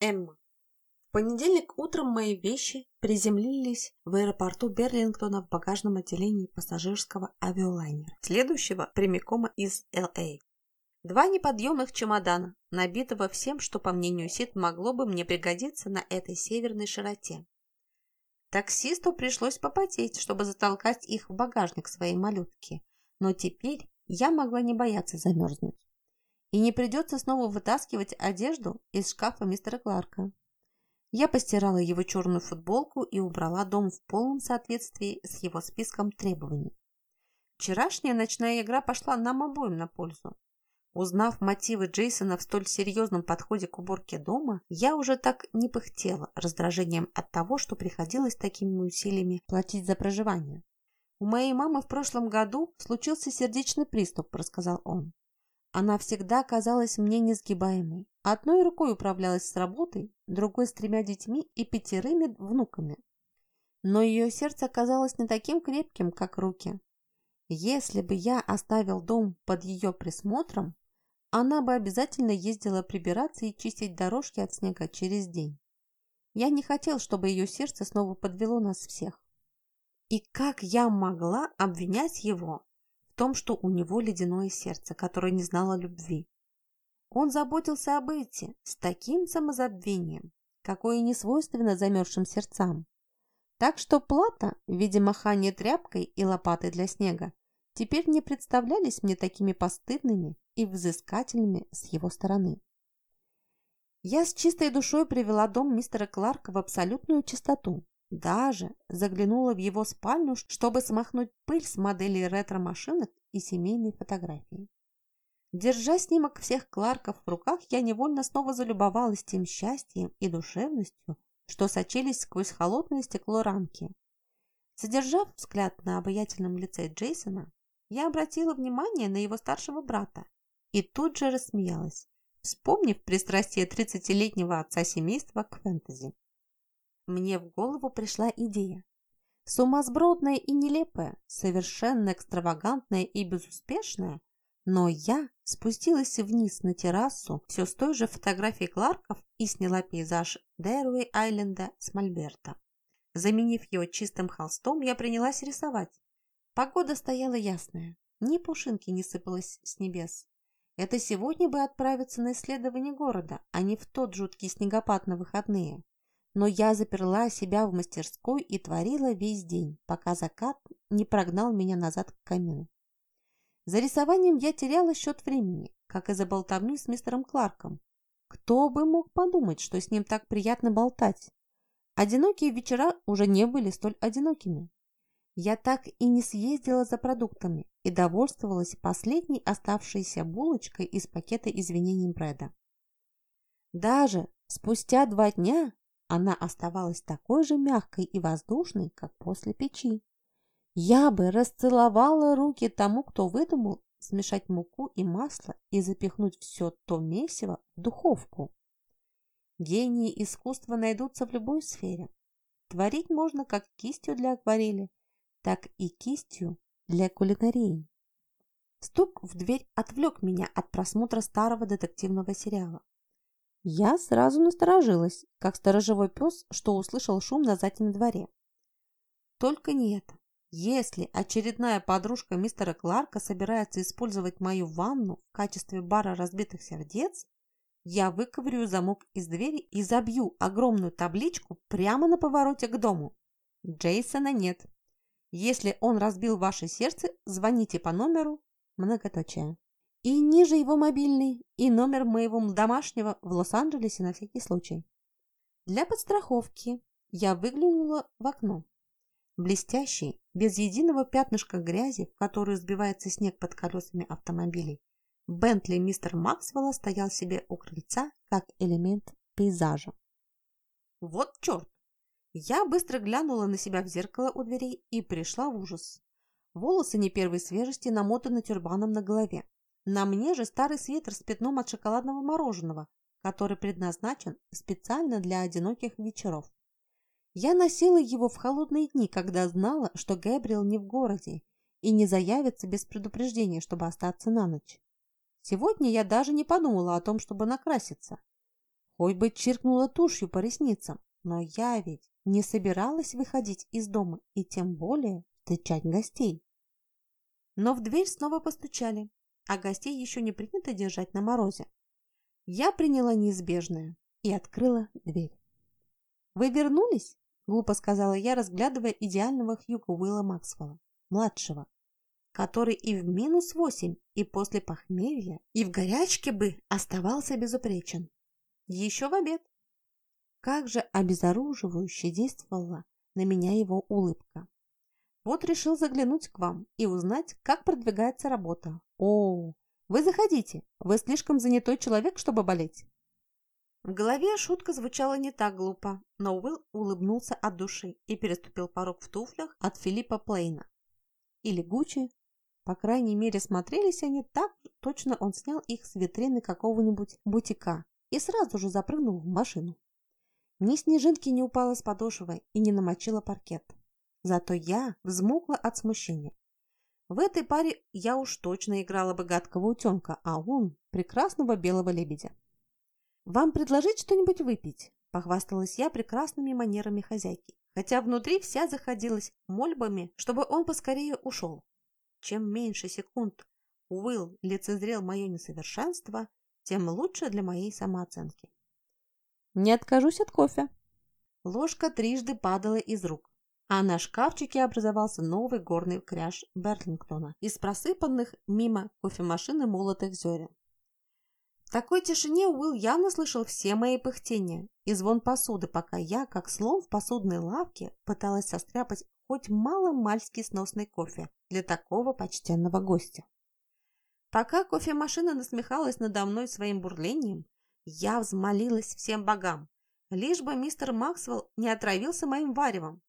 Эмма. В понедельник утром мои вещи приземлились в аэропорту Берлингтона в багажном отделении пассажирского авиалайнера, следующего прямиком из Л.А. Два неподъемных чемодана, набитого всем, что, по мнению Сид, могло бы мне пригодиться на этой северной широте. Таксисту пришлось попотеть, чтобы затолкать их в багажник своей малютки, но теперь я могла не бояться замерзнуть. И не придется снова вытаскивать одежду из шкафа мистера Кларка. Я постирала его черную футболку и убрала дом в полном соответствии с его списком требований. Вчерашняя ночная игра пошла нам обоим на пользу. Узнав мотивы Джейсона в столь серьезном подходе к уборке дома, я уже так не пыхтела раздражением от того, что приходилось такими усилиями платить за проживание. «У моей мамы в прошлом году случился сердечный приступ», – рассказал он. Она всегда казалась мне несгибаемой. Одной рукой управлялась с работой, другой с тремя детьми и пятерыми внуками. Но ее сердце оказалось не таким крепким, как руки. Если бы я оставил дом под ее присмотром, она бы обязательно ездила прибираться и чистить дорожки от снега через день. Я не хотел, чтобы ее сердце снова подвело нас всех. И как я могла обвинять его том, что у него ледяное сердце, которое не знало любви? Он заботился об Эти с таким самозабвением, какое не свойственно замерзшим сердцам. Так что плата в виде махания тряпкой и лопатой для снега теперь не представлялись мне такими постыдными и взыскательными с его стороны. Я с чистой душой привела дом мистера Кларка в абсолютную чистоту. Даже заглянула в его спальню, чтобы смахнуть пыль с моделей ретро-машинок и семейной фотографии. Держа снимок всех Кларков в руках, я невольно снова залюбовалась тем счастьем и душевностью, что сочились сквозь холодное стекло рамки. Задержав взгляд на обаятельном лице Джейсона, я обратила внимание на его старшего брата и тут же рассмеялась, вспомнив пристрастие 30-летнего отца семейства к фэнтези. Мне в голову пришла идея. Сумасбродная и нелепая, совершенно экстравагантная и безуспешная, но я спустилась вниз на террасу все с той же фотографией Кларков и сняла пейзаж Дэрвей-Айленда с Мольберта. Заменив его чистым холстом, я принялась рисовать. Погода стояла ясная, ни пушинки не сыпалось с небес. Это сегодня бы отправиться на исследование города, а не в тот жуткий снегопад на выходные. Но я заперла себя в мастерской и творила весь день, пока закат не прогнал меня назад к камину. За рисованием я теряла счет времени, как и за болтовню с мистером Кларком. Кто бы мог подумать, что с ним так приятно болтать? Одинокие вечера уже не были столь одинокими. Я так и не съездила за продуктами и довольствовалась последней оставшейся булочкой из пакета извинений Брэда. Даже спустя два дня она оставалась такой же мягкой и воздушной, как после печи. Я бы расцеловала руки тому, кто выдумал смешать муку и масло и запихнуть все то месиво в духовку. Гении искусства найдутся в любой сфере. Творить можно как кистью для акварели, так и кистью для кулинарии. Стук в дверь отвлек меня от просмотра старого детективного сериала. Я сразу насторожилась, как сторожевой пес, что услышал шум на заднем дворе. Только не это. Если очередная подружка мистера Кларка собирается использовать мою ванну в качестве бара разбитых сердец, я выковырю замок из двери и забью огромную табличку прямо на повороте к дому. Джейсона нет. Если он разбил ваше сердце, звоните по номеру многоточие. И ниже его мобильный, и номер моего домашнего в Лос-Анджелесе на всякий случай. Для подстраховки я выглянула в окно. Блестящий, без единого пятнышка грязи, в которую сбивается снег под колесами автомобилей, Бентли мистер Максвелла стоял себе у крыльца как элемент пейзажа. Вот черт! Я быстро глянула на себя в зеркало у дверей и пришла в ужас. Волосы не первой свежести намотаны тюрбаном на голове. На мне же старый свитер с пятном от шоколадного мороженого, который предназначен специально для одиноких вечеров. Я носила его в холодные дни, когда знала, что Гэбриэл не в городе и не заявится без предупреждения, чтобы остаться на ночь. Сегодня я даже не подумала о том, чтобы накраситься. хоть бы чиркнула тушью по ресницам, но я ведь не собиралась выходить из дома и тем более встречать гостей. Но в дверь снова постучали, а гостей еще не принято держать на морозе. Я приняла неизбежное и открыла дверь. «Вы вернулись?» – глупо сказала я, разглядывая идеального Хьюга Уилла Максвелла, младшего, который и в минус восемь, и после похмелья, и в горячке бы оставался безупречен. Еще в обед. Как же обезоруживающе действовала на меня его улыбка. Вот решил заглянуть к вам и узнать, как продвигается работа. О, вы заходите, вы слишком занятой человек, чтобы болеть. В голове шутка звучала не так глупо, но Уилл улыбнулся от души и переступил порог в туфлях от Филиппа Плейна. Или Гуччи. По крайней мере, смотрелись они так, точно он снял их с витрины какого-нибудь бутика и сразу же запрыгнул в машину. Ни снежинки не упала с подошвы и не намочила паркет. Зато я взмокла от смущения. В этой паре я уж точно играла бы гадкого утенка, а он – прекрасного белого лебедя. «Вам предложить что-нибудь выпить?» – похвасталась я прекрасными манерами хозяйки, хотя внутри вся заходилась мольбами, чтобы он поскорее ушел. Чем меньше секунд Уилл лицезрел мое несовершенство, тем лучше для моей самооценки. «Не откажусь от кофе». Ложка трижды падала из рук, а на шкафчике образовался новый горный кряж Берлингтона из просыпанных мимо кофемашины молотых зерен. В такой тишине Уилл явно слышал все мои пыхтения и звон посуды, пока я, как слон в посудной лавке, пыталась состряпать хоть мало-мальский сносный кофе для такого почтенного гостя. Пока кофемашина насмехалась надо мной своим бурлением, я взмолилась всем богам, лишь бы мистер Максвелл не отравился моим варевом.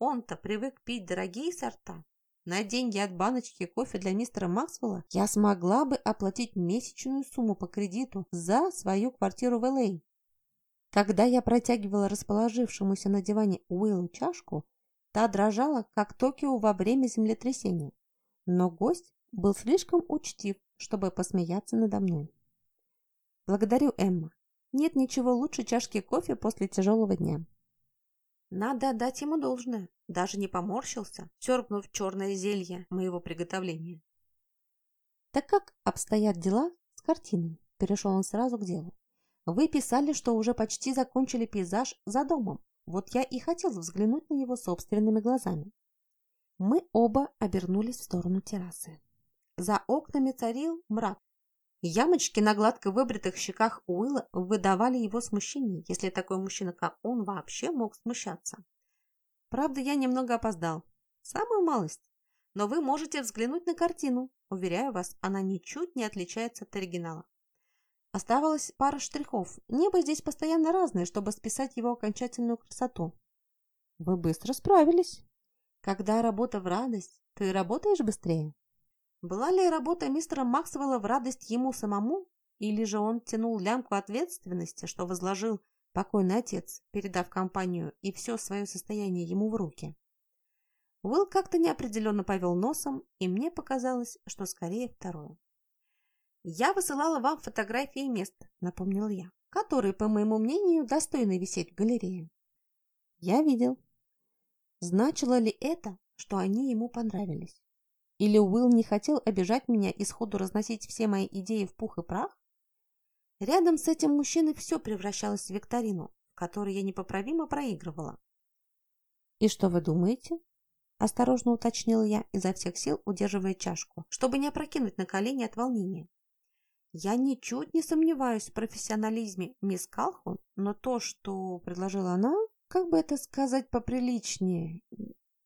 Он-то привык пить дорогие сорта, на деньги от баночки кофе для мистера Максвелла я смогла бы оплатить месячную сумму по кредиту за свою квартиру в Л.А. Когда я протягивала расположившемуся на диване Уиллу чашку, та дрожала, как Токио во время землетрясения. Но гость был слишком учтив, чтобы посмеяться надо мной. «Благодарю, Эмма. Нет ничего лучше чашки кофе после тяжелого дня». Надо отдать ему должное. Даже не поморщился, серпнув черное зелье моего приготовления. Так как обстоят дела с картиной? Перешел он сразу к делу. Вы писали, что уже почти закончили пейзаж за домом. Вот я и хотел взглянуть на него собственными глазами. Мы оба обернулись в сторону террасы. За окнами царил мрак, Ямочки на гладко выбритых щеках Уилла выдавали его смущение, если такой мужчина, как он, вообще мог смущаться. Правда, я немного опоздал. Самую малость. Но вы можете взглянуть на картину. Уверяю вас, она ничуть не отличается от оригинала. Оставалась пара штрихов. Небо здесь постоянно разное, чтобы списать его окончательную красоту. Вы быстро справились. Когда работа в радость, ты работаешь быстрее. Была ли работа мистера Максвелла в радость ему самому, или же он тянул лямку ответственности, что возложил покойный отец, передав компанию и все свое состояние ему в руки? Уилл как-то неопределенно повел носом, и мне показалось, что скорее второе. «Я высылала вам фотографии мест», — напомнил я, «которые, по моему мнению, достойны висеть в галерее». «Я видел». Значило ли это, что они ему понравились? Или Уилл не хотел обижать меня и сходу разносить все мои идеи в пух и прах? Рядом с этим мужчиной все превращалось в викторину, в которой я непоправимо проигрывала. «И что вы думаете?» – осторожно уточнила я, изо всех сил удерживая чашку, чтобы не опрокинуть на колени от волнения. Я ничуть не сомневаюсь в профессионализме мисс Калхун, но то, что предложила она, как бы это сказать поприличнее,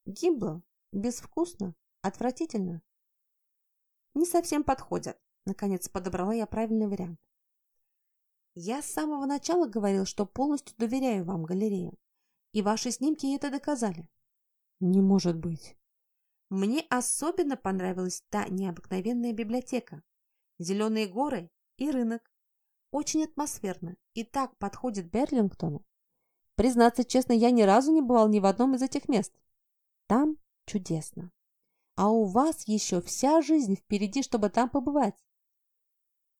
гибло, безвкусно Отвратительно. Не совсем подходят. Наконец подобрала я правильный вариант. Я с самого начала говорил, что полностью доверяю вам, галерею. И ваши снимки это доказали. Не может быть. Мне особенно понравилась та необыкновенная библиотека. Зеленые горы и рынок. Очень атмосферно и так подходит Берлингтону. Признаться честно, я ни разу не бывал ни в одном из этих мест. Там чудесно а у вас еще вся жизнь впереди, чтобы там побывать.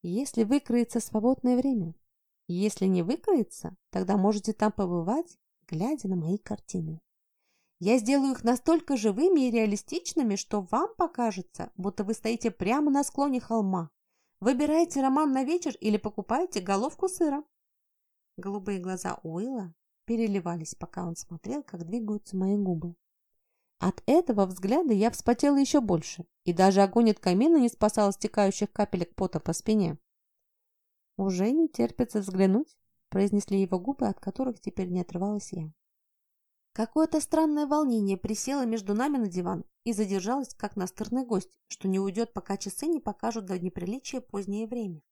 Если выкроется свободное время. Если не выкроется, тогда можете там побывать, глядя на мои картины. Я сделаю их настолько живыми и реалистичными, что вам покажется, будто вы стоите прямо на склоне холма. Выбираете роман на вечер или покупаете головку сыра. Голубые глаза Уилла переливались, пока он смотрел, как двигаются мои губы. От этого взгляда я вспотела еще больше, и даже огонь от камина не спасал стекающих капелек пота по спине. «Уже не терпится взглянуть», – произнесли его губы, от которых теперь не отрывалась я. Какое-то странное волнение присело между нами на диван и задержалось, как настырный гость, что не уйдет, пока часы не покажут до неприличия позднее время.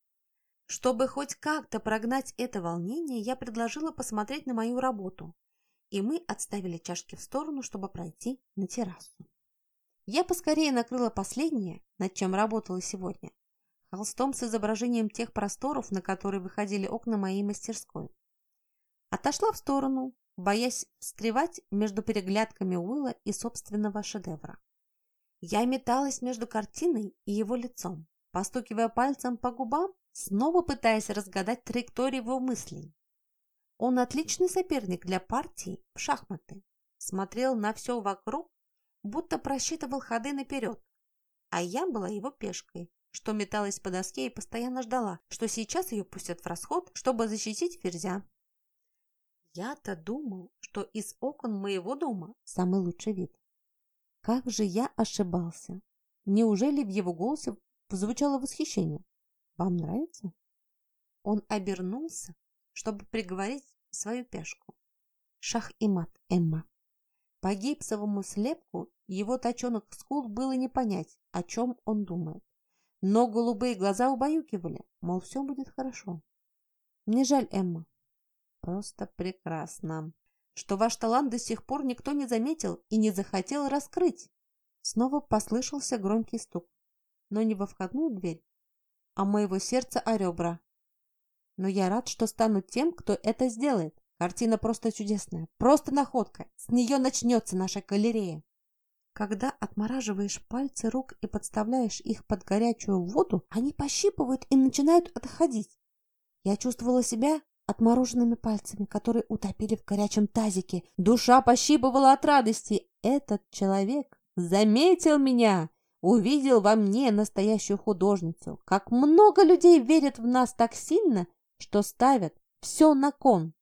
Чтобы хоть как-то прогнать это волнение, я предложила посмотреть на мою работу, и мы отставили чашки в сторону, чтобы пройти на террасу. Я поскорее накрыла последнее, над чем работала сегодня, холстом с изображением тех просторов, на которые выходили окна моей мастерской. Отошла в сторону, боясь встревать между переглядками Уилла и собственного шедевра. Я металась между картиной и его лицом, постукивая пальцем по губам, снова пытаясь разгадать траекторию его мыслей. Он отличный соперник для партии в шахматы. Смотрел на все вокруг, будто просчитывал ходы наперед. А я была его пешкой, что металась по доске и постоянно ждала, что сейчас ее пустят в расход, чтобы защитить ферзя. Я-то думал, что из окон моего дома самый лучший вид. Как же я ошибался! Неужели в его голосе звучало восхищение? Вам нравится? Он обернулся, чтобы приговорить свою пешку. Шах и мат, Эмма. По гипсовому слепку его точеных скул было не понять, о чем он думает. Но голубые глаза убаюкивали, мол, все будет хорошо. Мне жаль, Эмма, Просто прекрасно. Что ваш талант до сих пор никто не заметил и не захотел раскрыть. Снова послышался громкий стук. Но не во входную дверь, а моего сердца о ребра. Но я рад, что стану тем, кто это сделает. Картина просто чудесная, просто находка. С нее начнется наша галерея. Когда отмораживаешь пальцы рук и подставляешь их под горячую воду, они пощипывают и начинают отходить. Я чувствовала себя отмороженными пальцами, которые утопили в горячем тазике. Душа пощипывала от радости. Этот человек заметил меня, увидел во мне настоящую художницу. Как много людей верят в нас так сильно, что ставят все на кон.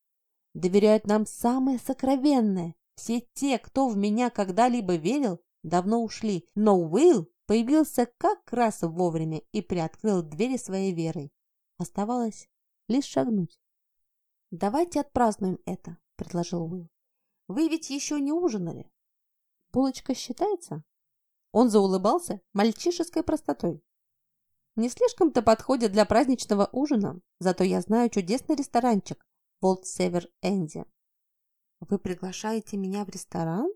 Доверяют нам самое сокровенное. Все те, кто в меня когда-либо верил, давно ушли. Но Уилл появился как раз вовремя и приоткрыл двери своей верой. Оставалось лишь шагнуть. «Давайте отпразднуем это», — предложил Уилл. «Вы ведь еще не ужинали. Булочка считается?» Он заулыбался мальчишеской простотой. «Не слишком-то подходит для праздничного ужина, зато я знаю чудесный ресторанчик Волт Север Энди». «Вы приглашаете меня в ресторан?»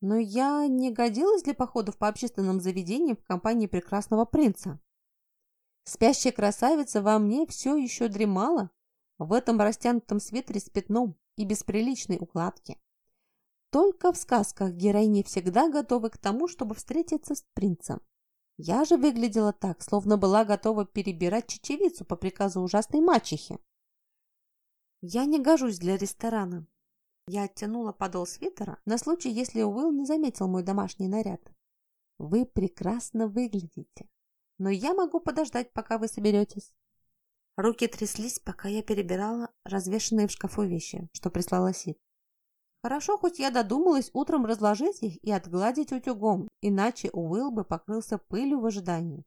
«Но я не годилась для походов по общественным заведениям в компании прекрасного принца. Спящая красавица во мне все еще дремала, в этом растянутом свитере с пятном и без приличной укладки. Только в сказках героини всегда готовы к тому, чтобы встретиться с принцем. Я же выглядела так, словно была готова перебирать чечевицу по приказу ужасной мачехи. Я не гожусь для ресторана. Я оттянула подол свитера на случай, если Уилл не заметил мой домашний наряд. Вы прекрасно выглядите, но я могу подождать, пока вы соберетесь. Руки тряслись, пока я перебирала развешанные в шкафу вещи, что прислала Сид. Хорошо, хоть я додумалась утром разложить их и отгладить утюгом, иначе Уилл бы покрылся пылью в ожидании.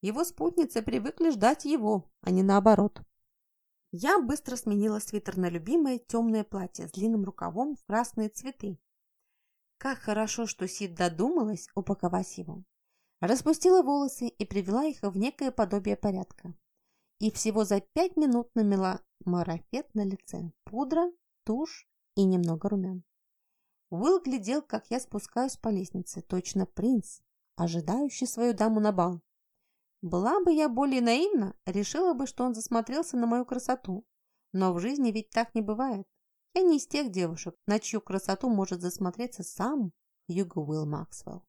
Его спутницы привыкли ждать его, а не наоборот. Я быстро сменила свитер на любимое темное платье с длинным рукавом в красные цветы. Как хорошо, что Сид додумалась упаковать его. Распустила волосы и привела их в некое подобие порядка и всего за пять минут намела марафет на лице, пудра, тушь и немного румян. Уилл глядел, как я спускаюсь по лестнице, точно принц, ожидающий свою даму на бал. Была бы я более наивна, решила бы, что он засмотрелся на мою красоту. Но в жизни ведь так не бывает. Я не из тех девушек, на чью красоту может засмотреться сам Юго Уилл Максвелл.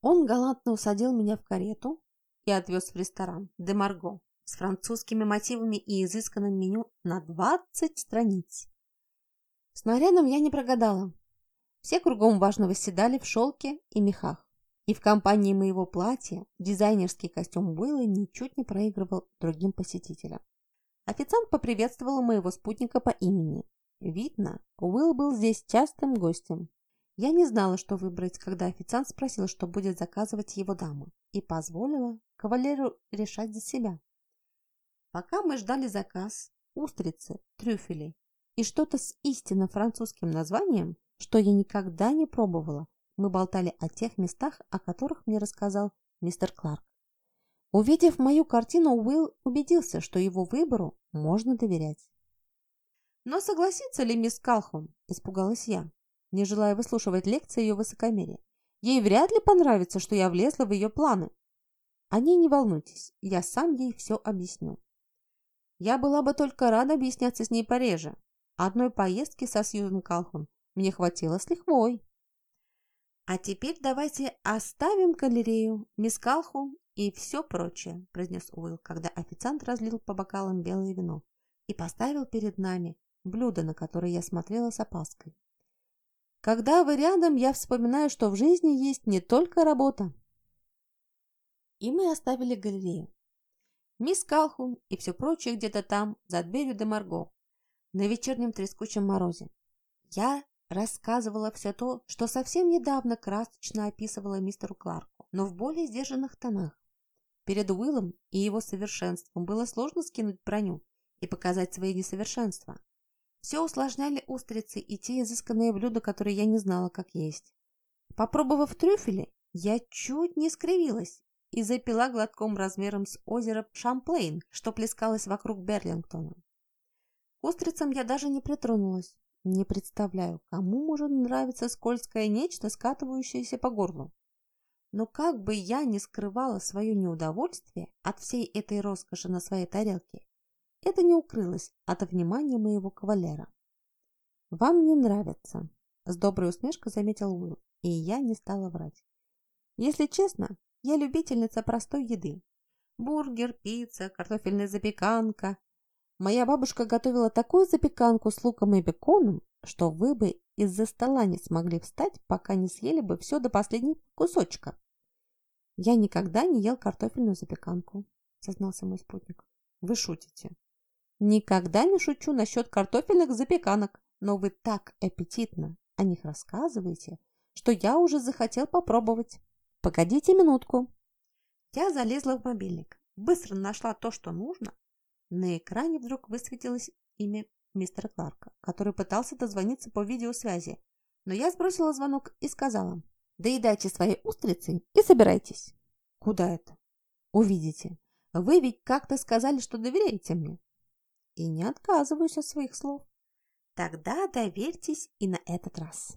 Он галантно усадил меня в карету и отвез в ресторан «Де Марго», с французскими мотивами и изысканным меню на 20 страниц. С нарядом я не прогадала. Все кругом важно восседали в шелке и мехах. И в компании моего платья дизайнерский костюм Уилла ничуть не проигрывал другим посетителям. Официант поприветствовал моего спутника по имени. Видно, Уилл был здесь частым гостем. Я не знала, что выбрать, когда официант спросил, что будет заказывать его дама, и позволила кавалеру решать за себя. Пока мы ждали заказ, устрицы, трюфели и что-то с истинно французским названием, что я никогда не пробовала, мы болтали о тех местах, о которых мне рассказал мистер Кларк. Увидев мою картину, Уилл убедился, что его выбору можно доверять. «Но согласится ли мисс Калхун?» – испугалась я, не желая выслушивать лекции ее высокомерия. «Ей вряд ли понравится, что я влезла в ее планы». «О ней не волнуйтесь, я сам ей все объясню». Я была бы только рада объясняться с ней пореже. Одной поездки со Сьюзен Калхун мне хватило с лихвой. «А теперь давайте оставим галерею, мисс Калхун и все прочее», произнес Уилл, когда официант разлил по бокалам белое вино и поставил перед нами блюдо, на которое я смотрела с опаской. Когда вы рядом, я вспоминаю, что в жизни есть не только работа. И мы оставили галерею. Мисс Калхун и все прочее где-то там, за дверью де Марго, на вечернем трескучем морозе. Я рассказывала все то, что совсем недавно красочно описывала мистеру Кларку, но в более сдержанных тонах. Перед Уиллом и его совершенством было сложно скинуть броню и показать свои несовершенства. Все усложняли устрицы и те изысканные блюда, которые я не знала, как есть. Попробовав трюфели, я чуть не скривилась и запила глотком размером с озеро Шамплейн, что плескалось вокруг Берлингтона. Устрицам я даже не притронулась. Не представляю, кому может нравиться скользкое нечто, скатывающееся по горлу. Но как бы я ни скрывала свое неудовольствие от всей этой роскоши на своей тарелке, это не укрылось от внимания моего кавалера. «Вам не нравится», – с доброй усмешкой заметил Уилл, и я не стала врать. Если честно, я любительница простой еды. Бургер, пицца, картофельная запеканка. Моя бабушка готовила такую запеканку с луком и беконом, что вы бы из-за стола не смогли встать, пока не съели бы все до последнего кусочка. Я никогда не ел картофельную запеканку, сознался мой спутник. Вы шутите. Никогда не шучу насчет картофельных запеканок, но вы так аппетитно о них рассказываете, что я уже захотел попробовать. Погодите минутку. Я залезла в мобильник, быстро нашла то, что нужно. На экране вдруг высветилось имя мистера Кларка, который пытался дозвониться по видеосвязи. Но я сбросила звонок и сказала, доедайте свои устрицы и собирайтесь. Куда это? Увидите. Вы ведь как-то сказали, что доверяете мне. И не отказываюсь от своих слов. Тогда доверьтесь и на этот раз.